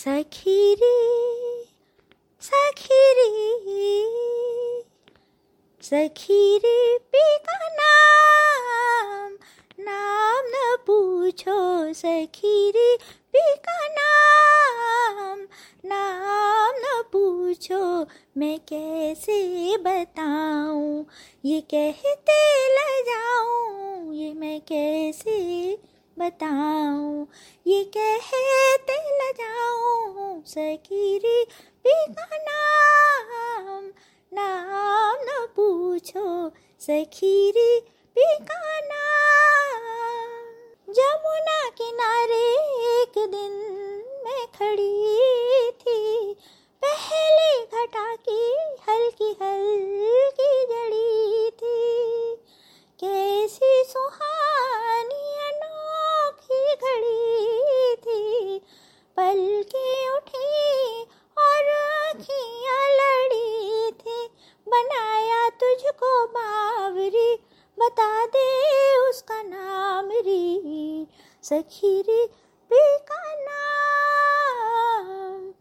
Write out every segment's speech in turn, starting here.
सखीरी सखीरी सखीरी P का नाम नाम न पूछो सखीरी पी का नाम नाम न पूछो मैं कैसे बताऊँ, ये कहते ल जाऊँ ये मैं कैसे बताऊँ, ये कहते ल जाऊँ सकीरी का नाम नाम न पूछो सखीरी का नाम। जमुना किनारे एक दिन मैं खड़ी थी, पहले घटा की हल्की हल्की जड़ी थी। कैसी सुहानी घड़ी थी। पल के उठी और अखियाँ लड़ी थी। बनाया तुझको बावरी, बता दे उसका नाम री। सखीरी पी का नाम?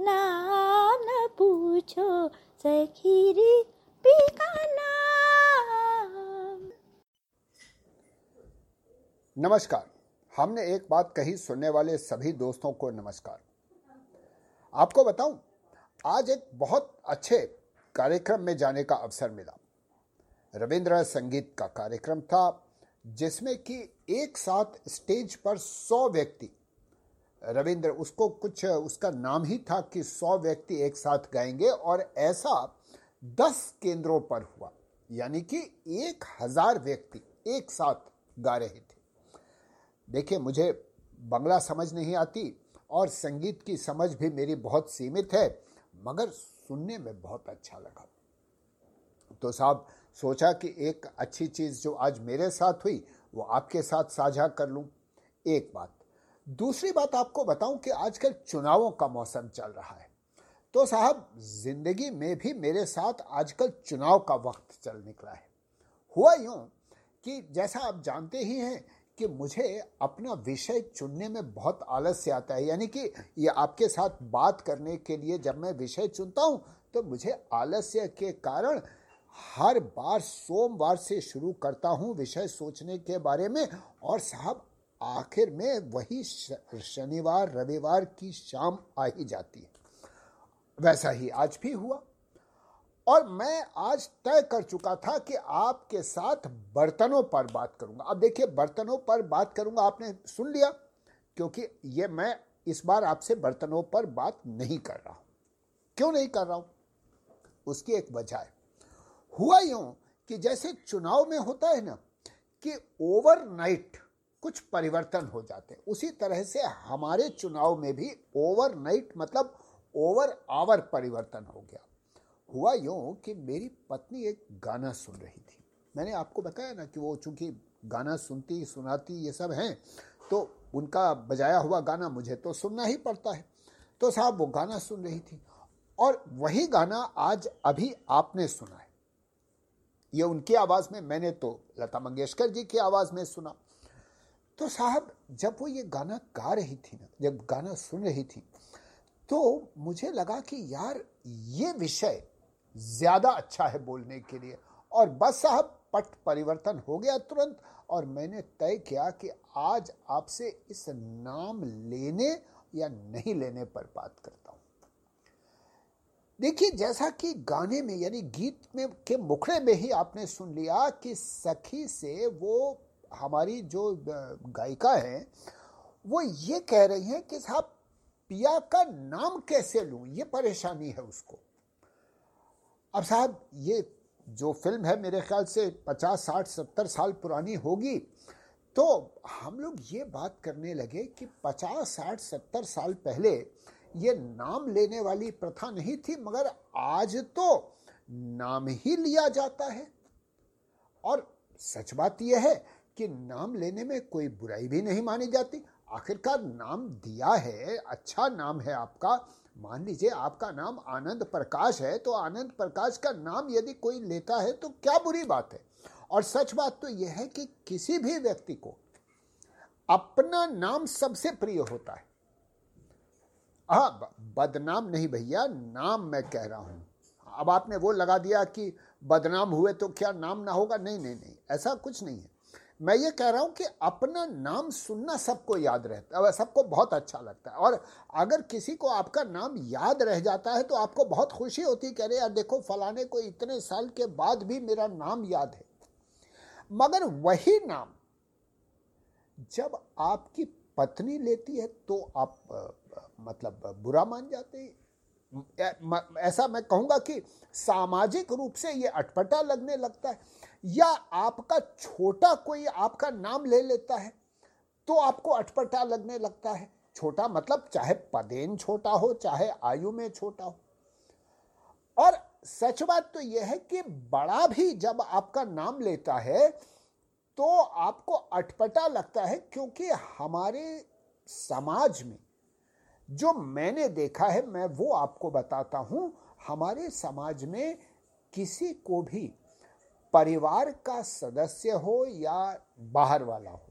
नाम न पूछो, सखीरी पी का नाम? नमस्कार। हमने एक बात कही सुनने वाले सभी दोस्तों को नमस्कार। आपको बताऊँ, आज एक बहुत अच्छे कार्यक्रम में जाने का अवसर मिला। रविंद्र संगीत का कार्यक्रम था, जिसमें कि एक साथ स्टेज पर सौ व्यक्ति, रविंद्र उसको कुछ, उसका नाम ही था कि सौ व्यक्ति एक साथ गाएँगे और ऐसा दस केंद्रों पर हुआ, यानी कि एक हज़ार व्यक्ति एक साथ गा रहे थे। देखिए, मुझे बंगला समझ नहीं आती और संगीत की समझ भी मेरी बहुत सीमित है, मगर सुनने में बहुत अच्छा लगा। तो साहब, सोचा कि एक अच्छी चीज़ जो आज मेरे साथ हुई, वो आपके साथ साझा कर लूँ। एक बात। दूसरी बात आपको बताऊँ कि आजकल चुनावों का मौसम चल रहा है। तो साहब, ज़िंदगी में भी मेरे साथ आजकल चुनाव का वक्त चल निकला है। हुआ यूँ कि जैसा आप जानते ही हैं कि मुझे अपना विषय चुनने में बहुत आलस्य आता है। यानी कि ये आपके साथ बात करने के लिए जब मैं विषय चुनता हूँ तो मुझे आलस्य के कारण हर बार सोमवार से शुरू करता हूँ विषय सोचने के बारे में। और साहब, आखिर में वही शनिवार, रविवार की शाम आ ही जाती है। वैसा ही आज भी हुआ। और मैं आज तय कर चुका था कि आपके साथ बर्तनों पर बात करूँगा। अब देखिए, बर्तनों पर बात करूँगा, आपने सुन लिया, क्योंकि ये मैं इस बार आपसे बर्तनों पर बात नहीं कर रहा हूँ। क्यों नहीं कर रहा हूँ? उसकी एक वजह है। हुआ यूँ कि जैसे चुनाव में होता है ना, कि ओवरनाइट कुछ परिवर्तन हो जाते हैं। उसी तरह से हमारे चुनाव में भी ओवरनाइट मतलब ओवर आवर परिवर्तन हो गया। हुआ यूँ कि मेरी पत्नी एक गाना सुन रही थी। मैंने आपको बताया ना कि वो चूँकि गाना सुनती, सुनाती ये सब हैं तो उनका बजाया हुआ गाना मुझे तो सुनना ही पड़ता है। तो साहब वो गाना सुन रही थी और वही गाना आज अभी आपने सुना है। ये उनकी आवाज़ में मैंने तो लता मंगेशकर जी की आवाज़ में सुना। तो साहब जब वो ये गाना गा रही थी ना, जब गाना सुन रही थी तो मुझे लगा कि यार ये विषय ज़्यादा अच्छा है बोलने के लिए। और बस साहब, पट परिवर्तन हो गया तुरंत, और मैंने तय किया कि आज आपसे इस नाम लेने या नहीं लेने पर बात करता हूँ। देखिए, जैसा कि गाने में, यानी गीत में, के मुखड़े में ही आपने सुन लिया कि सखी से वो, हमारी जो गायिका है, वो ये कह रही हैं कि साहब, पिया का नाम कैसे लूँ? ये परेशानी है उसको। अब साहब, ये जो फ़िल्म है, मेरे ख्याल से पचास, साठ, सत्तर साल पुरानी होगी। तो हम लोग ये बात करने लगे कि पचास, साठ, सत्तर साल पहले ये नाम लेने वाली प्रथा नहीं थी, मगर आज तो नाम ही लिया जाता है। और सच बात यह है कि नाम लेने में कोई बुराई भी नहीं मानी जाती। आखिरकार नाम दिया है अच्छा नाम है आपका मान लीजिए आपका नाम आनंद प्रकाश है तो आनंद प्रकाश का नाम यदि कोई लेता है तो क्या बुरी बात है? और सच बात तो यह है कि किसी भी व्यक्ति को अपना नाम सबसे प्रिय होता है। हाँ बदनाम नहीं भैया, नाम मैं कह रहा हूँ। अब आपने वो लगा दिया कि बदनाम हुए तो क्या नाम ना होगा? नहीं नहीं नहीं, ऐसा कुछ नहीं है। मैं ये कह रहा हूँ कि अपना नाम सुनना सबको याद रहता है, सबको बहुत अच्छा लगता है। और अगर किसी को आपका नाम याद रह जाता है तो आपको बहुत खुशी होती कह रहे यार देखो, फलाने को इतने साल के बाद भी मेरा नाम याद है। मगर वही नाम जब आपकी पत्नी लेती है तो आप मतलब बुरा मान जाते हैं। ऐसा मैं कहूँगा कि सामाजिक रूप से ये अटपटा लगने लगता है। या आपका छोटा कोई आपका नाम ले लेता है तो आपको अटपटा लगने लगता है। छोटा मतलब चाहे पदेन छोटा हो, चाहे आयु में छोटा हो। और सच बात तो यह है कि बड़ा भी जब आपका नाम लेता है तो आपको अटपटा लगता है, क्योंकि हमारे समाज में जो मैंने देखा है, मैं वो आपको बताता हूँ, हमारे समाज में किसी को भी परिवार का सदस्य हो या बाहर वाला हो,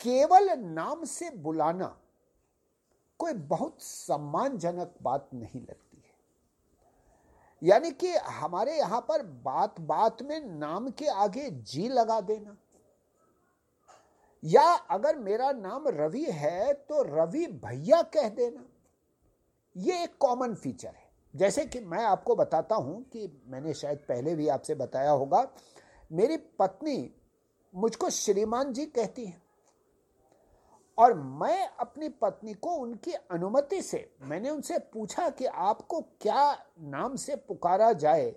केवल नाम से बुलाना कोई बहुत सम्मानजनक बात नहीं लगती है। यानी कि हमारे यहाँ पर बात बात में नाम के आगे जी लगा देना। या अगर मेरा नाम रवि है तो रवि भैया कह देना। यह एक कॉमन फीचर है। जैसे कि मैं आपको बताता हूँ कि मैंने शायद पहले भी आपसे बताया होगा, मेरी पत्नी मुझको श्रीमान जी कहती है। और मैं अपनी पत्नी को उनकी अनुमति से, मैंने उनसे पूछा कि आपको क्या नाम से पुकारा जाए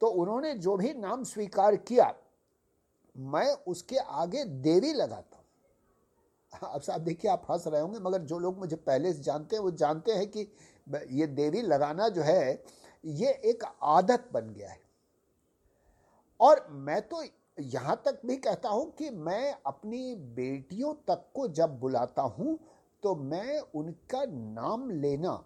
तो उन्होंने जो भी नाम स्वीकार किया, मैं उसके आगे देवी लगाता हूँ। अब साहब देखिए, आप हंस रहे होंगे, मगर जो लोग मुझे पहले से जानते हैं, वो जानते हैं कि ये देवी लगाना जो है, ये एक आदत बन गया है। और मैं तो यहाँ तक भी कहता हूँ कि मैं अपनी बेटियों तक को जब बुलाता हूँ तो मैं उनका नाम लेना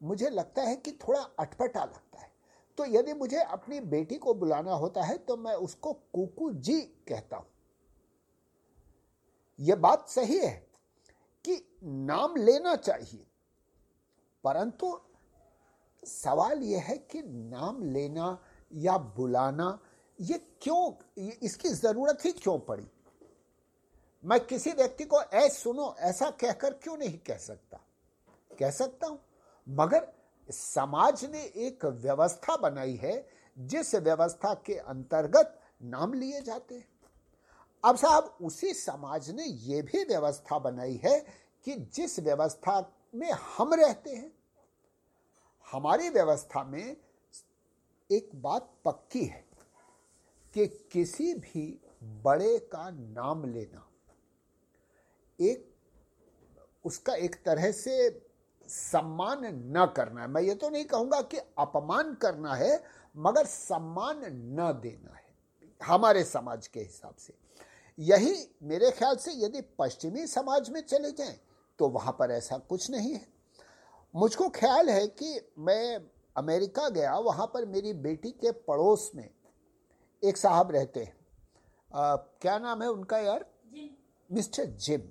मुझे लगता है कि थोड़ा अटपटा लगता है। तो यदि मुझे अपनी बेटी को बुलाना होता है तो मैं उसको कुकू जी कहता हूँ। यह बात सही है कि नाम लेना चाहिए। परंतु सवाल यह है कि नाम लेना या बुलाना, ये क्यों इसकी ज़रूरत ही क्यों पड़ी? मैं किसी व्यक्ति को ऐ सुनो, ऐसा कहकर क्यों नहीं कह सकता? कह सकता हूँ, मगर समाज ने एक व्यवस्था बनाई है जिस व्यवस्था के अंतर्गत नाम लिए जाते हैं। अब साहब, उसी समाज ने यह भी व्यवस्था बनाई है कि जिस व्यवस्था में हम रहते हैं। हमारी व्यवस्था में एक बात पक्की है कि किसी भी बड़े का नाम लेना एक, उसका एक तरह से सम्मान न करना है मैं ये तो नहीं कहूँगा कि अपमान करना है, मगर सम्मान न देना है हमारे समाज के हिसाब से। यही मेरे ख्याल से यदि पश्चिमी समाज में चले जाएँ तो वहाँ पर ऐसा कुछ नहीं है। मुझको ख्याल है कि मैं अमेरिका गया वहाँ पर मेरी बेटी के पड़ोस में एक साहब रहते हैं। क्या नाम है उनका यार? Mister Jim.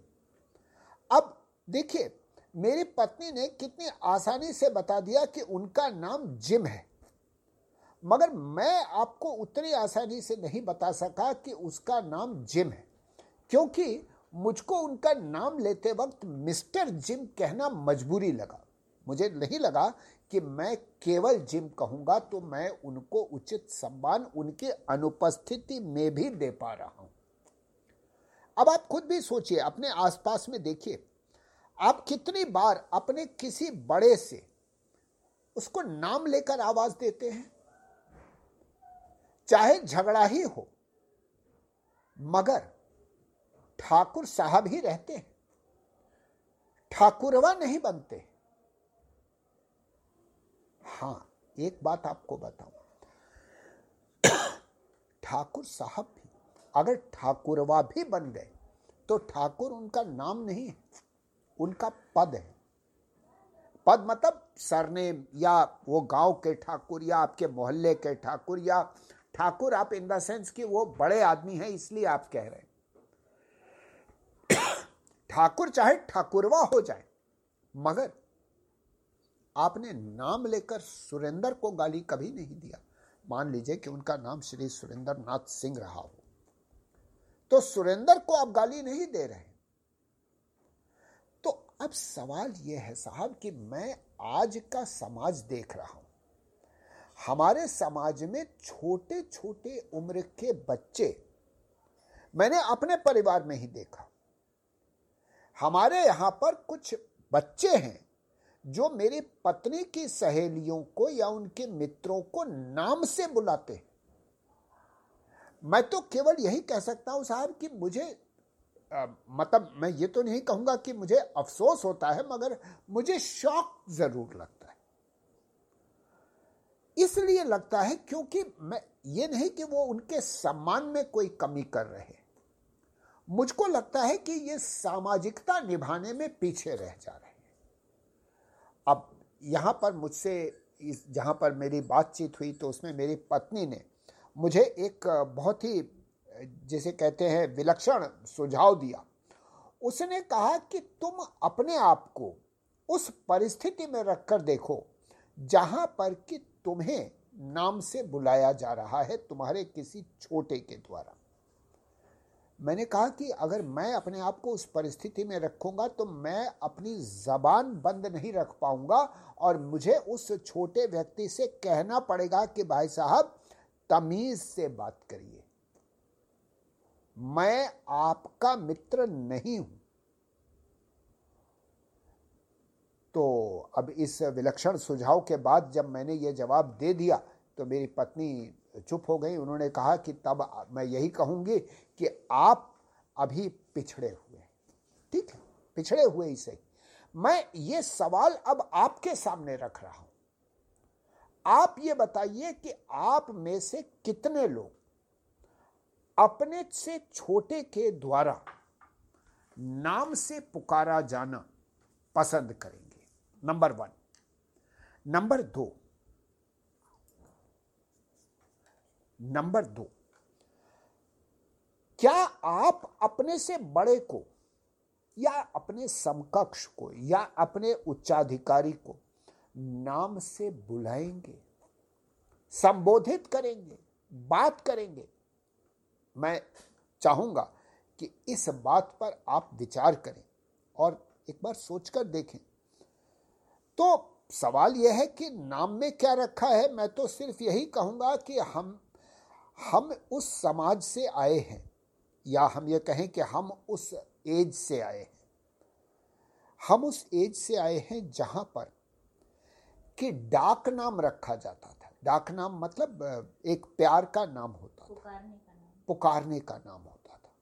अब देखिए मेरी पत्नी ने कितनी आसानी से बता दिया कि उनका नाम जिम है। मगर मैं आपको उतनी आसानी से नहीं बता सका कि उसका नाम जिम है क्योंकि मुझको उनका नाम लेते वक्त मिस्टर जिम कहना मजबूरी लगा। मुझे नहीं लगा कि मैं केवल जिम कहूँगा तो मैं उनको उचित सम्मान उनके अनुपस्थिति में भी दे पा रहा हूँ। अब आप खुद भी सोचिए, अपने आसपास में देखिए। आप कितनी बार अपने किसी बड़े से उसको नाम लेकर आवाज़ देते हैं? चाहे झगड़ा ही हो, मगर ठाकुर साहब ही रहते हैं। ठाकुरवा नहीं बनते। हाँ एक बात आपको बताऊँ। ठाकुर साहब भी, अगर ठाकुरवा भी बन गए तो ठाकुर उनका नाम नहीं है, उनका पद है। पद मतलब सरनेम या वो गाँव के ठाकुर या आपके मोहल्ले के ठाकुर या ठाकुर आप इन द सेंस कि वो बड़े आदमी हैं, इसलिए आप कह रहे हैं। ठाकुर चाहे ठाकुरवा हो जाए, मगर आपने नाम लेकर सुरेंद्र को गाली कभी नहीं दिया। मान लीजिए कि उनका नाम श्री सुरेंद्र नाथ सिंह रहा हो। तो सुरेंद्र को आप गाली नहीं दे रहे तो अब सवाल यह है साहब कि मैं आज का समाज देख रहा हूँ। हमारे समाज में छोटे छोटे उम्र के बच्चे मैंने अपने परिवार में ही देखा। हमारे यहाँ पर कुछ बच्चे हैं जो मेरी पत्नी की सहेलियों को या उनके मित्रों को नाम से बुलाते हैं। मैं तो केवल यही कह सकता हूँ साहब कि मुझे आ, मतलब मैं ये तो नहीं कहूँगा कि मुझे अफसोस होता है मगर मुझे शौक ज़रूर लगता है। इसलिए लगता है क्योंकि मैं ये नहीं कि वो उनके सम्मान में कोई कमी कर रहे मुझको लगता है कि ये सामाजिकता निभाने में पीछे रह जा रहे हैं। अब यहाँ पर मुझसे इस, जहाँ पर मेरी बातचीत हुई तो उसमें मेरी पत्नी ने मुझे एक बहुत ही, जिसे कहते हैं, विलक्षण सुझाव दिया। उसने कहा कि तुम अपने आप को उस परिस्थिति में रखकर देखो जहाँ पर कि तुम्हें नाम से बुलाया जा रहा है तुम्हारे किसी छोटे के द्वारा। मैंने कहा कि अगर मैं अपने आप को उस परिस्थिति में रखूँगा तो मैं अपनी जबान बंद नहीं रख पाऊँगा और मुझे उस छोटे व्यक्ति से कहना पड़ेगा कि, भाई साहब, तमीज से बात करिए। मैं आपका मित्र नहीं हूँ। तो अब इस विलक्षण सुझाव के बाद जब मैंने ये जवाब दे दिया तो मेरी पत्नी चुप हो गई। उन्होंने कहा कि तब मैं यही कहूँगी कि आप अभी पिछड़े हुए ठीक है? पिछड़े हुए ही सही। मैं ये सवाल अब आपके सामने रख रहा हूँ। आप ये बताइए कि आप में से कितने लोग अपने से छोटे के द्वारा नाम से पुकारा जाना पसंद करेंगे? Number one. नंबर दो नंबर दो, क्या आप अपने से बड़े को या अपने समकक्ष को या अपने उच्चाधिकारी को नाम से बुलाएँगे, संबोधित करेंगे, बात करेंगे? मैं चाहूँगा कि इस बात पर आप विचार करें और एक बार सोचकर देखें। तो सवाल यह है कि नाम में क्या रखा है? मैं तो सिर्फ़ यही कहूँगा कि हम हम उस समाज से आए हैं या हम ये कहें कि हम उस एज से आए हैं। हम उस एज से आए हैं जहाँ पर कि डाक नाम रखा जाता था। डाक नाम मतलब एक प्यार का नाम होता था। पुकारने का नाम। पुकारने का नाम होता था।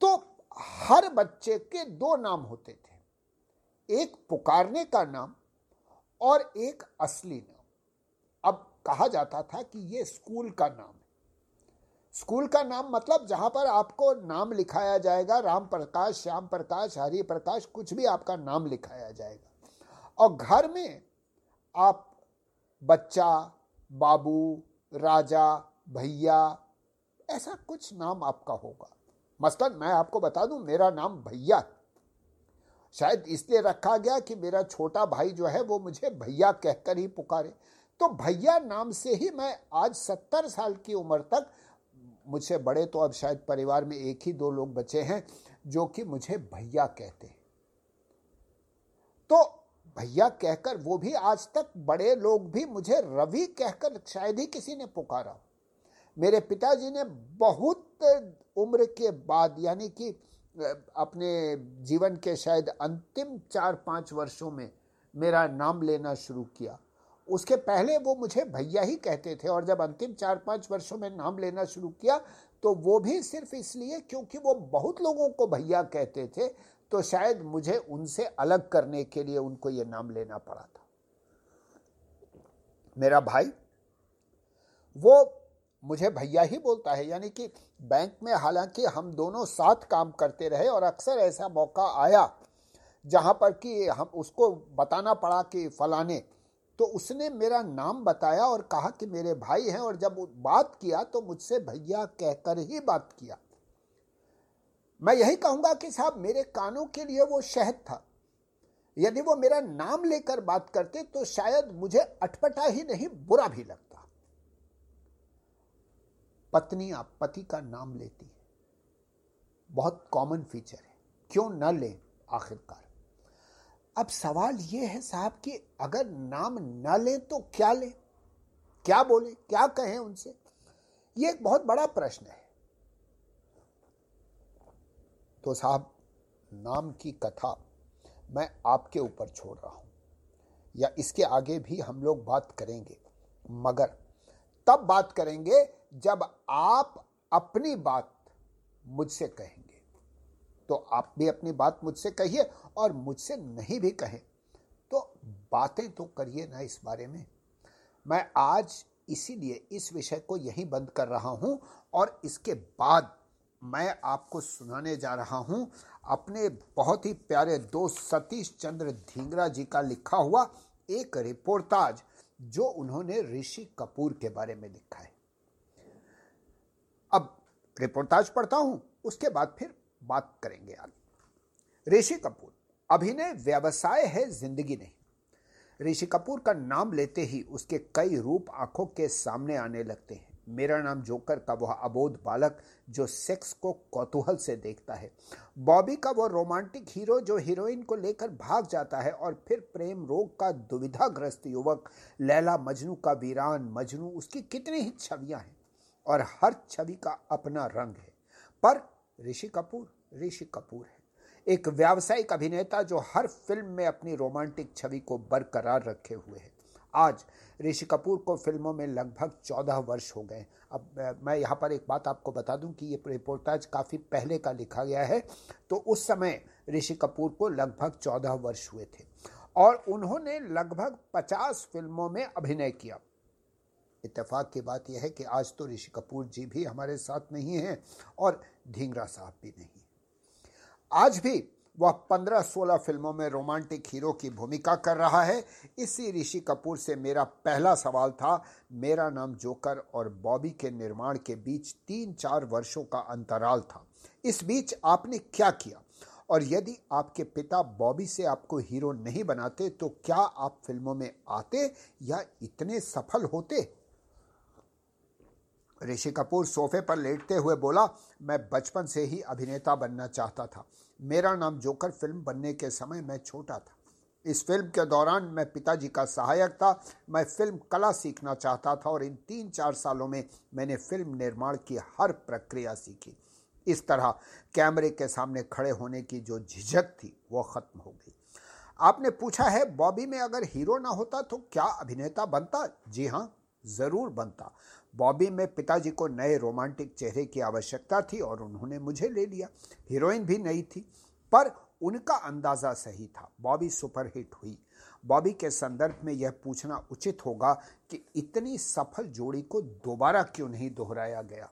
तो हर बच्चे के दो नाम होते थे। एक पुकारने का नाम और एक असली नाम। कहा जाता था कि ये स्कूल का नाम है। स्कूल का नाम मतलब जहाँ पर आपको नाम लिखाया जाएगा, राम प्रकाश, श्याम प्रकाश, हरि प्रकाश, कुछ भी आपका नाम लिखाया जाएगा। और घर में आप बच्चा, बाबू, राजा, भैया, ऐसा कुछ नाम आपका होगा। मसलन मैं आपको बता दूँ, मेरा नाम भैया शायद इसलिए रखा गया कि मेरा छोटा भाई जो है, वो मुझे भैया कहकर ही पुकारे। तो भैया नाम से ही मैं आज सत्तर साल की उम्र तक, मुझसे बड़े तो अब शायद परिवार में एक ही दो लोग बचे हैं, जो कि मुझे भैया कहते हैं। तो भैया कहकर वो भी आज तक बड़े लोग भी मुझे रवि कहकर शायद ही किसी ने पुकारा। मेरे पिताजी ने बहुत उम्र के बाद, यानी कि अपने जीवन के शायद अंतिम चार पाँच वर्षों में मेरा नाम लेना शुरू किया। उसके पहले वो मुझे भैया ही कहते थे और जब अंतिम चार पाँच वर्षों में नाम लेना शुरू किया तो वो भी सिर्फ़ इसलिए क्योंकि वो बहुत लोगों को भैया कहते थे तो शायद मुझे उनसे अलग करने के लिए उनको ये नाम लेना पड़ा था। मेरा भाई, वो मुझे भैया ही बोलता है, यानी कि बैंक में हालाँकि हम दोनों साथ काम करते रहे और अक्सर ऐसा मौका आया जहाँ पर कि हम उसको बताना पड़ा कि फलाने तो उसने मेरा नाम बताया और कहा कि मेरे भाई हैं और जब बात किया तो मुझसे भैया कहकर ही बात किया। मैं यही कहूँगा कि साहब, मेरे कानों के लिए वो शहद था। यदि वो मेरा नाम लेकर बात करते तो शायद मुझे अटपटा ही नहीं, बुरा भी लगता। पत्नी आप पति का नाम लेती है। बहुत कॉमन फीचर है। क्यों न लें आखिरकार। अब सवाल यह है साहब कि अगर नाम ना लें तो क्या लें? क्या बोले? क्या कहें उनसे? यह एक बहुत बड़ा प्रश्न है। तो साहब, नाम की कथा मैं आपके ऊपर छोड़ रहा हूँ, या इसके आगे भी हम लोग बात करेंगे। मगर तब बात करेंगे जब आप अपनी बात मुझसे कहेंगे। तो आप भी अपनी बात मुझसे कहिए और मुझसे नहीं भी कहें। तो बातें तो करिए ना इस बारे में। मैं आज इसीलिए इस विषय को यहीं बंद कर रहा हूँ और इसके बाद मैं आपको सुनाने जा रहा हूँ। अपने बहुत ही प्यारे दोस्त सतीश चंद्र धींगरा जी का लिखा हुआ एक रिपोर्टाज जो उन्होंने ऋषि कपूर के बारे में लिखा है। अब रिपोर्टाज पढ़ता हूँ, उसके बाद फिर बात करेंगे आगे ऋषि कपूर, अभिनय व्यवसाय है, ज़िंदगी नहीं। ऋषि कपूर का नाम लेते ही उसके कई रूप आँखों के सामने आने लगते हैं। मेरा नाम जोकर का वह अबोध बालक जो सेक्स को कौतूहल से देखता है। बॉबी का वह रोमांटिक हीरो जो हीरोइन को लेकर भाग जाता है और फिर प्रेम रोग का दुविधाग्रस्त युवक लैला मजनू का वीरान मजनू, उसकी कितनी ही छवियाँ हैं और हर छवि का अपना रंग है। पर ऋषि कपूर ऋषि कपूर है। एक व्यावसायिक अभिनेता जो हर फ़िल्म में अपनी रोमांटिक छवि को बरकरार रखे हुए है। आज ऋषि कपूर को फ़िल्मों में लगभग चौदह वर्ष हो गए अब मैं यहाँ पर एक बात आपको बता दूँ कि ये रिपोर्टाज काफ़ी पहले का लिखा गया है तो उस समय ऋषि कपूर को लगभग चौदह वर्ष हुए थे और उन्होंने लगभग पचास फ़िल्मों में अभिनय किया। इत्तेफाक की बात यह है कि आज तो ऋषि कपूर जी भी हमारे साथ नहीं हैं और ढींगरा साहब भी नहीं। आज भी वह पंद्रह सोलह फ़िल्मों में रोमांटिक हीरो की भूमिका कर रहा है। इसी ऋषि कपूर से मेरा पहला सवाल था, मेरा नाम जोकर और बॉबी के निर्माण के बीच तीन चार वर्षों का अंतराल था। इस बीच आपने क्या किया? और यदि आपके पिता बॉबी से आपको हीरो नहीं बनाते तो क्या आप फ़िल्मों में आते या इतने सफल होते? ऋषि कपूर सोफे पर लेटते हुए बोला, मैं बचपन से ही अभिनेता बनना चाहता था। मेरा नाम जोकर फ़िल्म बनने के समय मैं छोटा था। इस फ़िल्म के दौरान मैं पिताजी का सहायक था। मैं फ़िल्म कला सीखना चाहता था और इन तीन चार सालों में मैंने फ़िल्म निर्माण की हर प्रक्रिया सीखी। इस तरह कैमरे के सामने खड़े होने की जो झिझक थी, वो खत्म हो गई। आपने पूछा है, बॉबी में अगर हीरो ना होता तो क्या अभिनेता बनता? जी हाँ ज़रूर बनता। बॉबी में पिताजी को नए रोमांटिक चेहरे की आवश्यकता थी और उन्होंने मुझे ले लिया। हीरोइन भी नई थी, पर उनका अंदाज़ा सही था। बॉबी सुपरहिट हुई। बॉबी के संदर्भ में यह पूछना उचित होगा कि इतनी सफल जोड़ी को दोबारा क्यों नहीं दोहराया गया?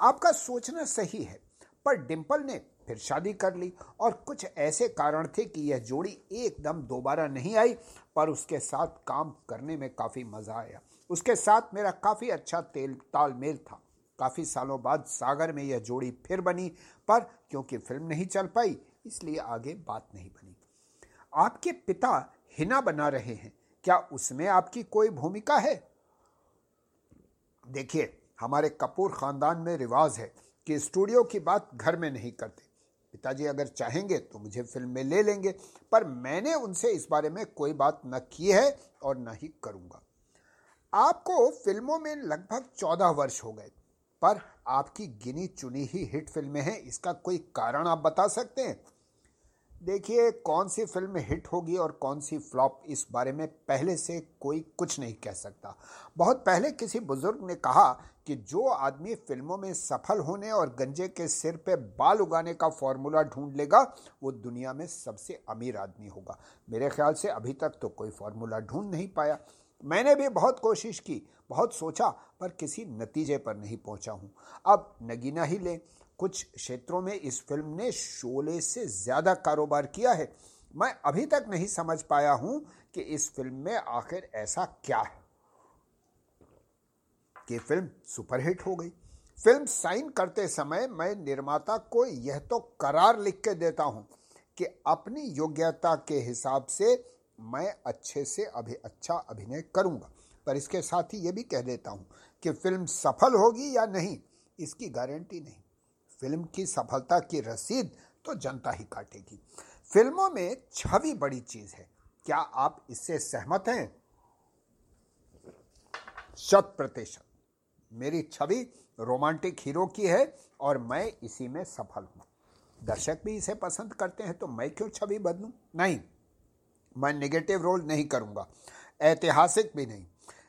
आपका सोचना सही है, पर डिम्पल ने फिर शादी कर ली और कुछ ऐसे कारण थे कि यह जोड़ी एकदम दोबारा नहीं आई, पर उसके साथ काम करने में काफ़ी मज़ा आया। उसके साथ मेरा काफ़ी अच्छा तेल, तालमेल था। काफ़ी सालों बाद सागर में यह जोड़ी फिर बनी, पर क्योंकि फ़िल्म नहीं चल पाई, इसलिए आगे बात नहीं बनी। आपके पिता हिना बना रहे हैं। क्या उसमें आपकी कोई भूमिका है? देखिए, हमारे कपूर खानदान में रिवाज है कि स्टूडियो की बात घर में नहीं करते। पिताजी अगर चाहेंगे तो मुझे फ़िल्म में ले लेंगे। पर मैंने उनसे इस बारे में कोई बात न की है और न ही करूँगा। आपको फ़िल्मों में लगभग चौदह वर्ष हो गए, पर आपकी गिनी चुनी ही हिट फ़िल्में हैं। इसका कोई कारण आप बता सकते हैं? देखिए, कौन सी फ़िल्म हिट होगी और कौन सी फ्लॉप, इस बारे में पहले से कोई कुछ नहीं कह सकता। बहुत पहले किसी बुज़ुर्ग ने कहा कि जो आदमी फ़िल्मों में सफल होने और गंजे के सिर पे बाल उगाने का फॉर्मूला ढूंढ लेगा, वो दुनिया में सबसे अमीर आदमी होगा। मेरे ख्याल से अभी तक तो कोई फॉर्मूला ढूंढ नहीं पाया। मैंने भी बहुत कोशिश की, बहुत सोचा, पर किसी नतीजे पर नहीं पहुँचा हूँ। अब नगीना ही ले। कुछ क्षेत्रों में इस फ़िल्म ने शोले से ज़्यादा कारोबार किया है। मैं अभी तक नहीं समझ पाया हूँ कि इस फ़िल्म में आखिर ऐसा क्या है। कि फ़िल्म सुपरहिट हो गई। फ़िल्म साइन करते समय मैं निर्माता को यह तो करार लिख के देता हूँ कि अपनी योग्यता के हिसाब से मैं अच्छे से अभी अच्छा अभिनय करूँगा। पर इसके साथ ही ये भी कह देता हूँ कि फ़िल्म सफल होगी या नहीं, इसकी गारंटी नहीं। फ़िल्म की सफलता की रसीद तो जनता ही काटेगी। फ़िल्मों में छवि बड़ी चीज़ है। क्या आप इससे सहमत हैं? शत प्रतिशत मेरी छवि रोमांटिक हीरो की है और मैं इसी में सफल हूँ। दर्शक भी इसे पसंद करते हैं तो मैं क्यों छवि बदलूं? नहीं, मैं निगेटिव रोल नहीं करूँगा। ऐतिहासिक भी नहीं।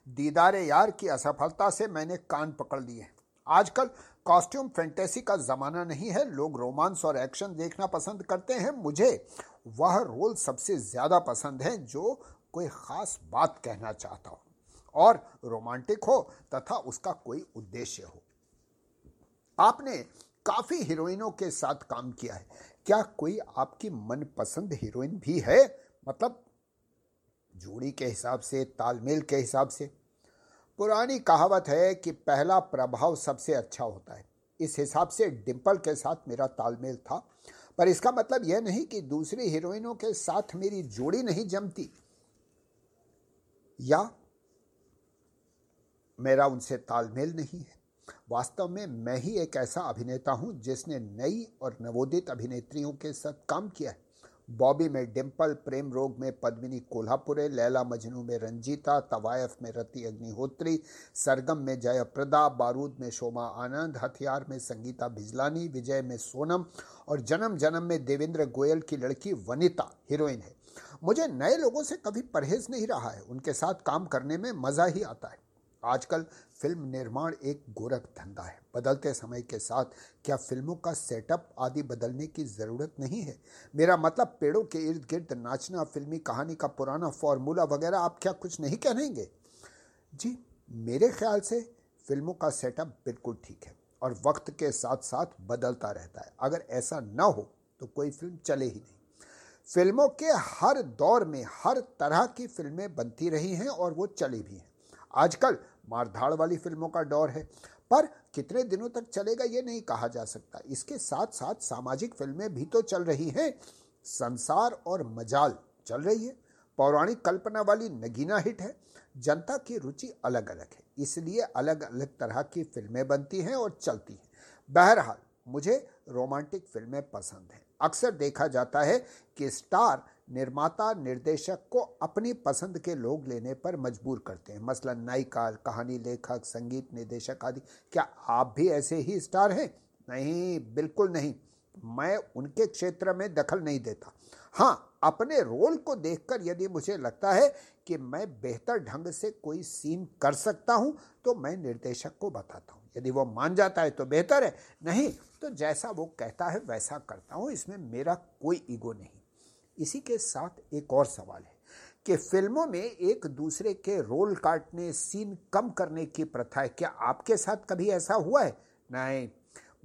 दीदारे यार की असफलता से मैंने कान पकड़ लिए आजकल कॉस्ट्यूम फैंटेसी का जमाना नहीं है। लोग रोमांस और एक्शन देखना पसंद करते हैं। मुझे वह रोल सबसे ज़्यादा पसंद है जो कोई खास बात कहना चाहता हो और रोमांटिक हो तथा उसका कोई उद्देश्य हो। आपने काफ़ी हीरोइनों के साथ काम किया है। क्या कोई आपकी मनपसंद हीरोइन भी है? मतलब जोड़ी के हिसाब से, तालमेल के हिसाब से। पुरानी कहावत है कि पहला प्रभाव सबसे अच्छा होता है। इस हिसाब से डिम्पल के साथ मेरा तालमेल था। पर इसका मतलब यह नहीं कि दूसरी हीरोइनों के साथ मेरी जोड़ी नहीं जमती। या मेरा उनसे तालमेल नहीं है। वास्तव में मैं ही एक ऐसा अभिनेता हूँ जिसने नई और नवोदित अभिनेत्रियों के साथ काम किया है। बॉबी में डिम्पल प्रेम रोग में पद्मिनी कोल्हापुरे, लैला मजनू में रंजीता, तवायफ में रति अग्निहोत्री, सरगम में जयप्रदा, बारूद में शोमा आनंद, हथियार में संगीता भिजलानी, विजय में सोनम और जन्म जन्म में देवेंद्र गोयल की लड़की वनिता हीरोइन है। मुझे नए लोगों से कभी परहेज नहीं रहा है। उनके साथ काम करने में मज़ा ही आता है। आजकल फ़िल्म निर्माण एक गोरख धंधा है। बदलते समय के साथ क्या फ़िल्मों का सेटअप आदि बदलने की ज़रूरत नहीं है? मेरा मतलब पेड़ों के इर्द गिर्द नाचना, फिल्मी कहानी का पुराना फॉर्मूला वगैरह आप क्या कुछ नहीं कहेंगे? जी, मेरे ख्याल से फ़िल्मों का सेटअप बिल्कुल ठीक है और वक्त के साथ साथ बदलता रहता है। अगर ऐसा न हो तो कोई फ़िल्म चले ही नहीं। फ़िल्मों के हर दौर में हर तरह की फ़िल्में बनती रही हैं और वो चली भी हैं। आजकल मारधाड़ वाली फ़िल्मों का दौर है। पर कितने दिनों तक चलेगा ये नहीं कहा जा सकता। इसके साथ साथ सामाजिक फ़िल्में भी तो चल रही हैं। संसार और मजाल चल रही है। पौराणिक कल्पना वाली नगीना हिट है। जनता की रुचि अलग अलग है। इसलिए अलग अलग तरह की फ़िल्में बनती हैं और चलती हैं। बहरहाल, मुझे रोमांटिक फ़िल्में पसंद हैं। अक्सर देखा जाता है कि स्टार निर्माता निर्देशक को अपनी पसंद के लोग लेने पर मजबूर करते हैं। मसलन, नायिका, कहानी लेखक, संगीत निर्देशक आदि। क्या आप भी ऐसे ही स्टार हैं? नहीं, बिल्कुल नहीं। मैं उनके क्षेत्र में दखल नहीं देता। हाँ अपने रोल को देखकर यदि मुझे लगता है कि मैं बेहतर ढंग से कोई सीन कर सकता हूँ तो मैं निर्देशक को बताता हूँ। यदि वो मान जाता है तो बेहतर है। नहीं तो जैसा वो कहता है, वैसा करता हूँ। इसमें मेरा कोई ईगो नहीं। इसी के साथ एक और सवाल है कि फ़िल्मों में एक दूसरे के रोल काटने, सीन कम करने की प्रथा है। क्या आपके साथ कभी ऐसा हुआ है? नहीं।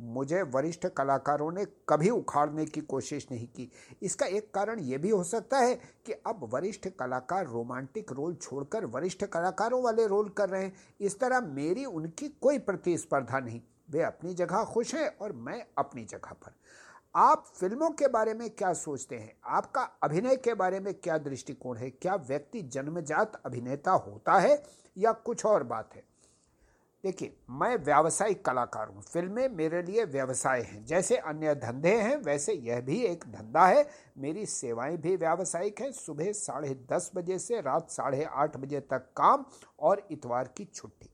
मुझे वरिष्ठ कलाकारों ने कभी उखाड़ने की कोशिश नहीं की। इसका एक कारण यह भी हो सकता है कि अब वरिष्ठ कलाकार रोमांटिक रोल छोड़कर वरिष्ठ कलाकारों वाले रोल कर रहे हैं। इस तरह मेरी उनकी कोई प्रतिस्पर्धा नहीं। वे अपनी जगह खुश हैं और मैं अपनी जगह पर। आप फ़िल्मों के बारे में क्या सोचते हैं? आपका अभिनय के बारे में क्या दृष्टिकोण है? क्या व्यक्ति जन्मजात अभिनेता होता है या कुछ और बात है? देखिए, मैं व्यावसायिक कलाकार हूँ। फ़िल्में मेरे लिए व्यवसाय हैं। जैसे अन्य धंधे हैं, वैसे यह भी एक धंधा है। मेरी सेवाएँ भी व्यावसायिक हैं। सुबह साढ़े दस बजे से रात साढ़े आठ बजे तक काम और इतवार की छुट्टी।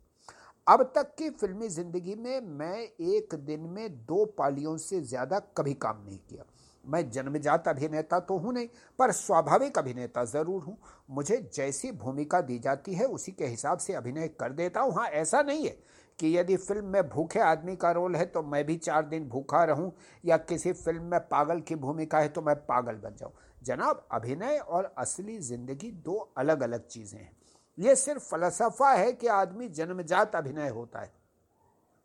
अब तक की फिल्मी ज़िंदगी में मैं एक दिन में दो पालियों से ज़्यादा कभी काम नहीं किया। मैं जन्मजात अभिनेता तो हूँ नहीं, पर स्वाभाविक अभिनेता ज़रूर हूँ। मुझे जैसी भूमिका दी जाती है, उसी के हिसाब से अभिनय कर देता हूँ। हाँ ऐसा नहीं है कि यदि फ़िल्म में भूखे आदमी का रोल है तो मैं भी चार दिन भूखा रहूँ, या किसी फ़िल्म में पागल की भूमिका है तो मैं पागल बन जाऊँ। जनाब, अभिनय और असली ज़िंदगी दो अलग अलग चीज़ें हैं। ये सिर्फ़ फलसफा है कि आदमी जन्मजात अभिनय होता है।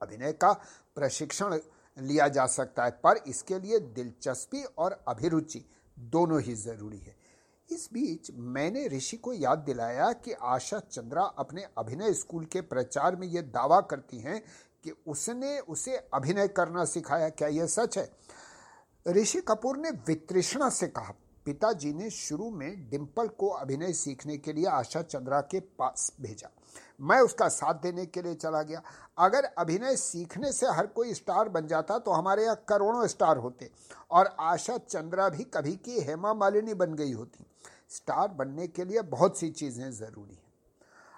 अभिनय का प्रशिक्षण लिया जा सकता है, पर इसके लिए दिलचस्पी और अभिरुचि दोनों ही ज़रूरी है। इस बीच मैंने ऋषि को याद दिलाया कि आशा चंद्रा अपने अभिनय स्कूल के प्रचार में यह दावा करती हैं कि उसने उसे अभिनय करना सिखाया। क्या यह सच है? ऋषि कपूर ने वितृष्णा से कहा पिताजी ने शुरू में डिम्पल को अभिनय सीखने के लिए आशा चंद्रा के पास भेजा। मैं उसका साथ देने के लिए चला गया। अगर अभिनय सीखने से हर कोई स्टार बन जाता तो हमारे यहाँ करोड़ों स्टार होते और आशा चंद्रा भी कभी की हेमा मालिनी बन गई होती। स्टार बनने के लिए बहुत सी चीज़ें ज़रूरी हैं।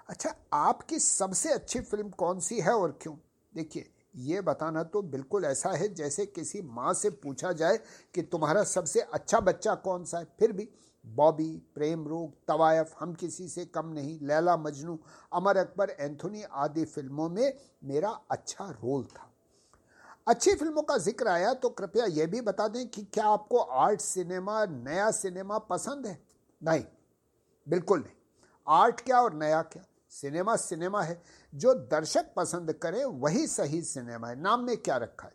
अच्छा आपकी सबसे अच्छी फ़िल्म कौन सी है और क्यों? देखिए ये बताना तो बिल्कुल ऐसा है जैसे किसी माँ से पूछा जाए कि तुम्हारा सबसे अच्छा बच्चा कौन सा है। फिर भी बॉबी, प्रेम रोग, तवायफ, हम किसी से कम नहीं, लैला, मजनू, अमर अकबर, एंथोनी आदि फ़िल्मों में मेरा अच्छा रोल था। अच्छी फ़िल्मों का ज़िक्र आया तो कृपया यह भी बता दें कि क्या आपको आर्ट सिनेमा, नया सिनेमा पसंद है? नहीं, बिल्कुल नहीं। आर्ट क्या और नया क्या? सिनेमा सिनेमा है। जो दर्शक पसंद करें, वही सही सिनेमा है। नाम में क्या रखा है?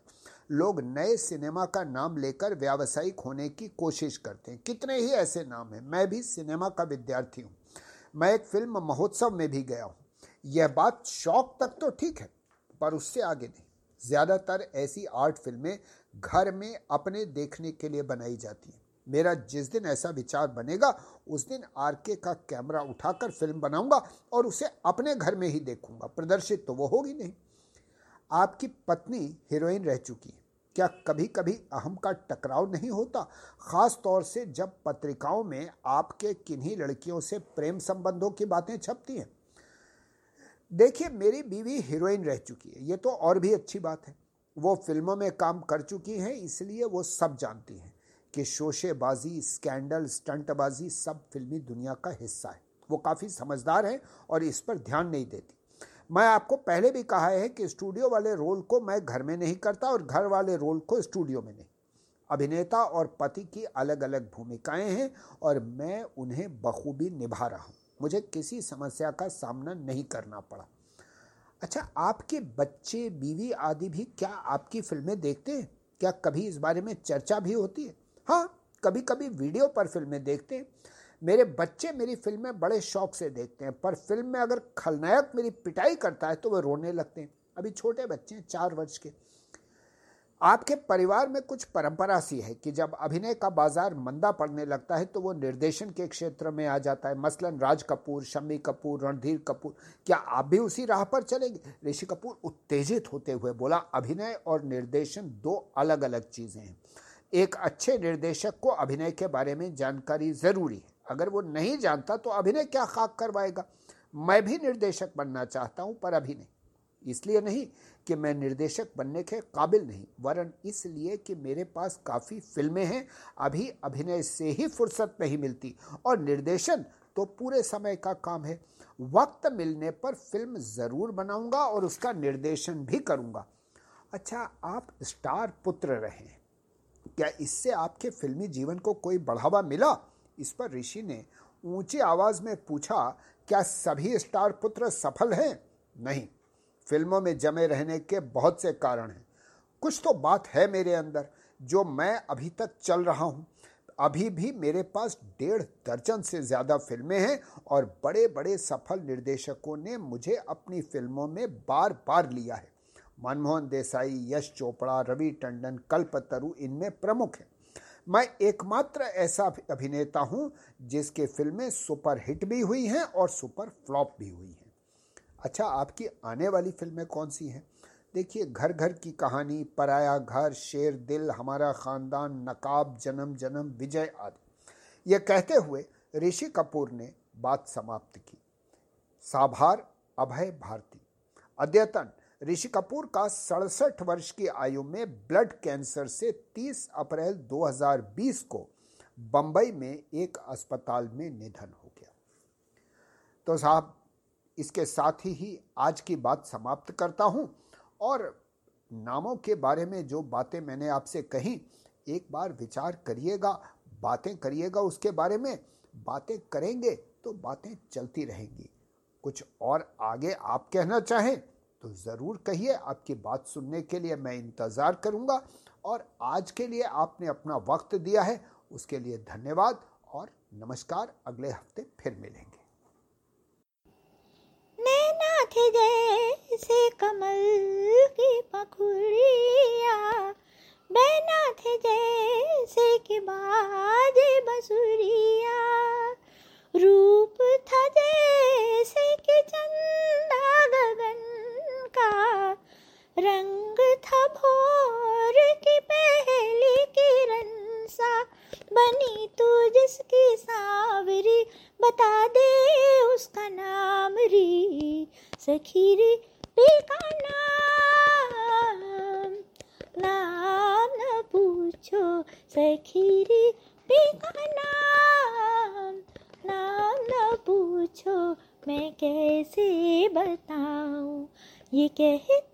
लोग नए सिनेमा का नाम लेकर व्यावसायिक होने की कोशिश करते हैं। कितने ही ऐसे नाम हैं। मैं भी सिनेमा का विद्यार्थी हूँ। मैं एक फ़िल्म महोत्सव में भी गया हूँ। यह बात शौक तक तो ठीक है, पर उससे आगे नहीं। ज़्यादातर ऐसी आर्ट फ़िल्में घर में अपने देखने के लिए बनाई जाती हैं। मेरा जिस दिन ऐसा विचार बनेगा, उस दिन आरके का कैमरा उठाकर फ़िल्म बनाऊँगा और उसे अपने घर में ही देखूँगा। प्रदर्शित तो वो होगी नहीं। आपकी पत्नी हीरोइन रह चुकी है। क्या कभी कभी अहम का टकराव नहीं होता? खास तौर से जब पत्रिकाओं में आपके किन्हीं लड़कियों से प्रेम संबंधों की बातें छपती हैं। देखिए, मेरी बीवी हीरोइन रह चुकी है। ये तो और भी अच्छी बात है। वो फ़िल्मों में काम कर चुकी हैं, इसलिए वो सब जानती हैं। कि शोशेबाजी, स्कैंडल, स्टंटबाजी सब फिल्मी दुनिया का हिस्सा है। वो काफ़ी समझदार है और इस पर ध्यान नहीं देती। मैं आपको पहले भी कहा है कि स्टूडियो वाले रोल को मैं घर में नहीं करता और घर वाले रोल को स्टूडियो में नहीं। अभिनेता और पति की अलग अलग भूमिकाएँ हैं और मैं उन्हें बखूबी निभा रहा हूँ। मुझे किसी समस्या का सामना नहीं करना पड़ा। अच्छा आपके बच्चे, बीवी आदि भी क्या आपकी फ़िल्में देखते हैं? क्या कभी इस बारे में चर्चा भी होती है? हाँ कभी कभी वीडियो पर फ़िल्में देखते हैं। मेरे बच्चे मेरी फ़िल्में बड़े शौक से देखते हैं, पर फ़िल्म में अगर खलनायक मेरी पिटाई करता है तो वह रोने लगते हैं। अभी छोटे बच्चे हैं, चार वर्ष के। आपके परिवार में कुछ परंपरा सी है कि जब अभिनय का बाज़ार मंदा पड़ने लगता है तो वो निर्देशन के क्षेत्र में आ जाता है। मसलन, राज कपूर, शम्मी कपूर, रणधीर कपूर, क्या आप भी उसी राह पर चलेंगे? ऋषि कपूर उत्तेजित होते हुए बोला, अभिनय और निर्देशन दो अलग अलग चीज़ें हैं। एक अच्छे निर्देशक को अभिनय के बारे में जानकारी ज़रूरी है। अगर वो नहीं जानता तो अभिनय क्या खाक करवाएगा? मैं भी निर्देशक बनना चाहता हूँ, पर अभी नहीं। इसलिए नहीं कि मैं निर्देशक बनने के काबिल नहीं, वरन इसलिए कि मेरे पास काफ़ी फ़िल्में हैं, अभी अभिनय से ही फुर्सत नहीं मिलती। और निर्देशन तो पूरे समय का काम है। वक्त मिलने पर फ़िल्म ज़रूर बनाऊँगा और उसका निर्देशन भी करूँगा। अच्छा आप स्टार पुत्र रहे हैं। क्या इससे आपके फिल्मी जीवन को कोई बढ़ावा मिला? इस पर ऋषि ने ऊँची आवाज़ में पूछा, क्या सभी स्टार पुत्र सफल हैं? नहीं। फ़िल्मों में जमे रहने के बहुत से कारण हैं। कुछ तो बात है मेरे अंदर, जो मैं अभी तक चल रहा हूँ। अभी भी मेरे पास डेढ़ दर्जन से ज़्यादा फ़िल्में हैं और बड़े बड़े सफल निर्देशकों ने मुझे अपनी फ़िल्मों में बार बार लिया है। मनमोहन देसाई, यश चोपड़ा, रवि टंडन कल्पतरु इनमें प्रमुख हैं। मैं एकमात्र ऐसा अभिनेता हूँ जिसके फ़िल्में सुपर हिट भी हुई हैं और सुपर फ्लॉप भी हुई हैं। अच्छा आपकी आने वाली फ़िल्में कौन सी हैं? देखिए घर घर की कहानी, पराया घर, शेर दिल, हमारा ख़ानदान, नकाब, जन्म जन्म, विजय आदि। ये कहते हुए ऋषि कपूर ने बात समाप्त की। साभार, अभय भारती। अद्यतन ऋषि कपूर का सड़सठ वर्ष की आयु में ब्लड कैंसर से 30 अप्रैल 2020 को बंबई में एक अस्पताल में निधन हो गया। तो साहब, इसके साथ ही आज की बात समाप्त करता हूँ और नामों के बारे में जो बातें मैंने आपसे कही, एक बार विचार करिएगा, बातें करिएगा उसके बारे में, बातें करेंगे तो बातें चलती रहेंगी। कुछ और आगे आप कहना चाहें तो ज़रूर कहिए, आपकी बात सुनने के लिए मैं इंतज़ार करूँगा और आज के लिए आपने अपना वक्त दिया है, उसके लिए धन्यवाद और नमस्कार। अगले हफ़्ते फिर मिलेंगे। थे जैसे कमल की पखुड़िया बैना थे जैसे के बाजे बसुरिया। ये कहते ल